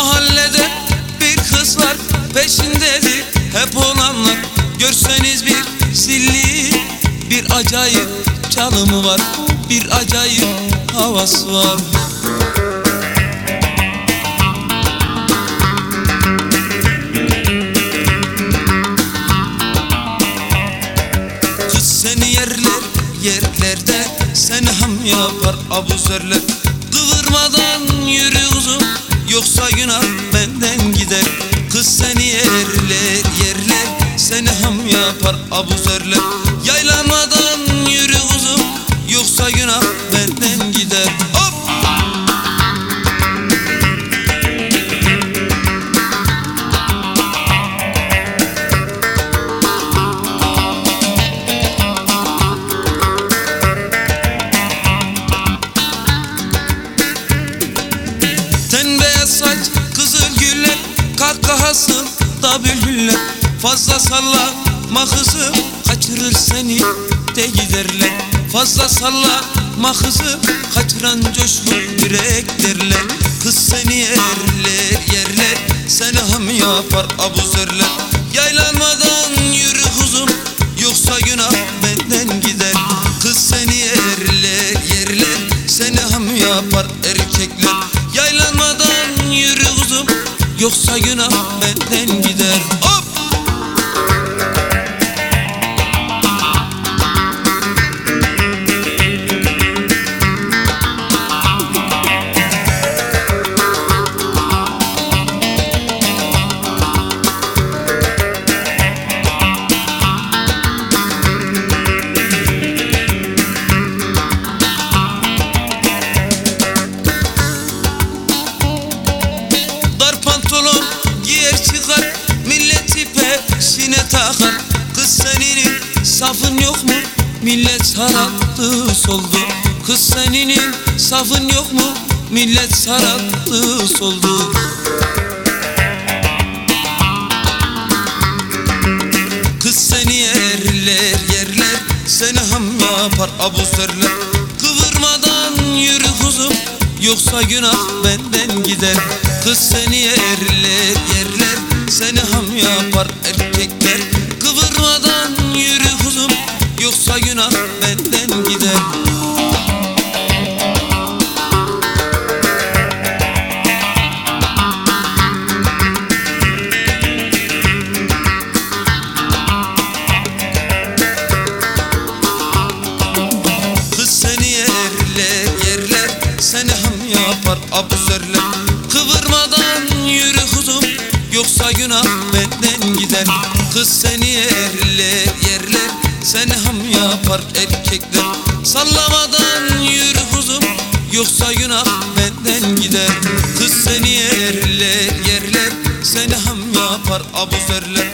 Mahallede bir kız var peşindedir hep olanlar. Görseniz bir zilli bir acayip çalımı var Bir acayip havası var. Kız seni yerler yerlerde Seni ham yapar abuzerler. Kıvırmadan yürü uzun Yoksa günah benden gider. Kız seni yerler yerler. Seni ham yapar abuzerler Kahkahası da bülbüller Fazla sallama kızım Kaçırır seni de giderler. Fazla sallama kızım Kaçıran coşkun yürek derler. Kız seni yerler yerler. Seni ham yapar abuzerler Yaylanmadan yürü kuzum Yoksa günah benden gider. Kız seni yerler yerler. Seni ham yapar erkekler Yoksa günah benden takar Kız senin safın yok mu? Millet sarardı soldu. Kız senin safın yok mu? Millet sarardı soldu. Kız seni yerler yerler. Seni ham yapar abuzerler Kıvırmadan yürü kuzum. Yoksa günah benden gider. Kız seni yerler yerler. Seni ham yapar erkekler Yoksa günah benden gider. Kız seni yerler yerler Seni ham yapar abuzerler. Kıvırmadan yürü kuzum Yoksa günah benden gider. Kız seni yerler yerler Seni ham yapar erkekler. Sallamadan yürü kuzum. Yoksa günah benden gider. Kız seni yerler yerler. Seni ham yapar abuzerler